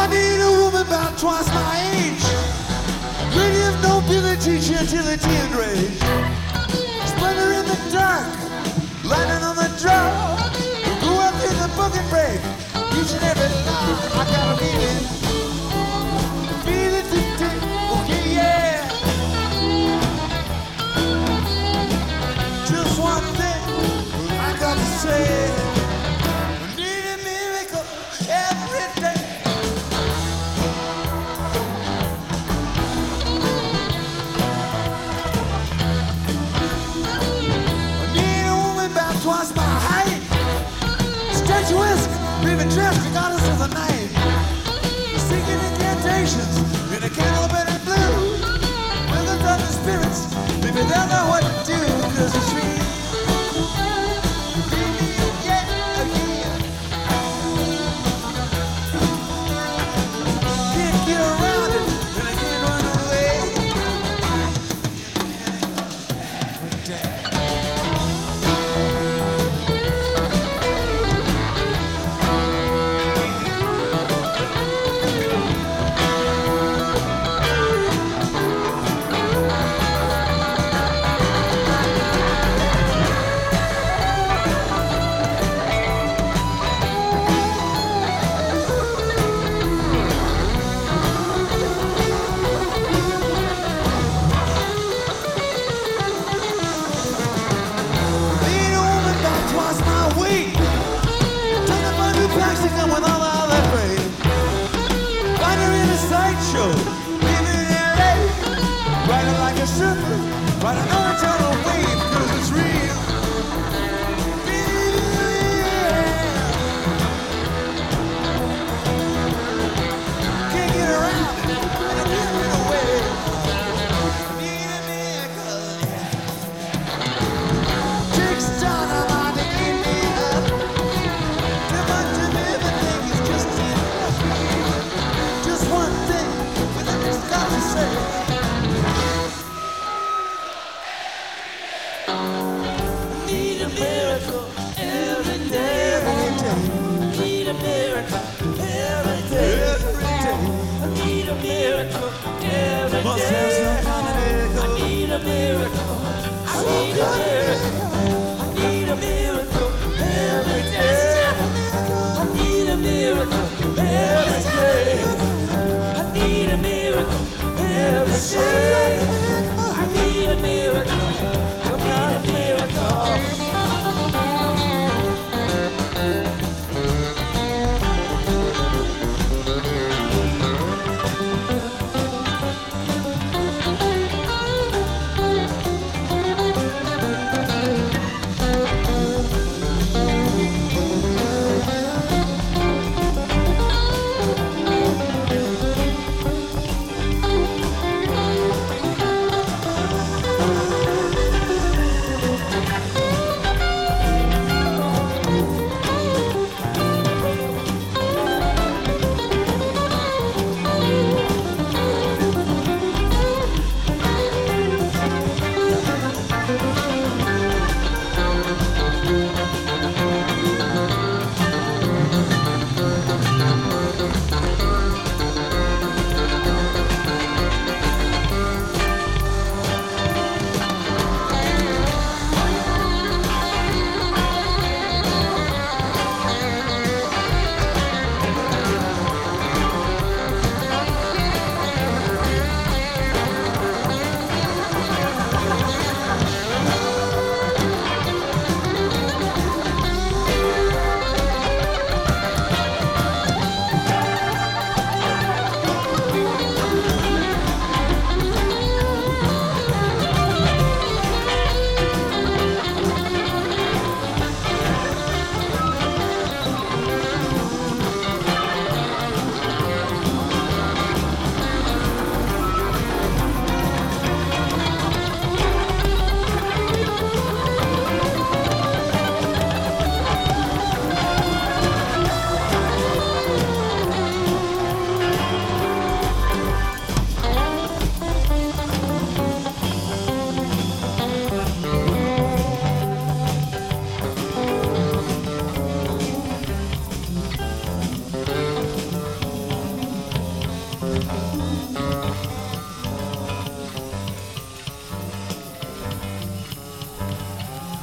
I need a woman about twice my age. Plenty of nobility, gentility, and rage. patience. need a miracle every day. Every day. I need a miracle every day.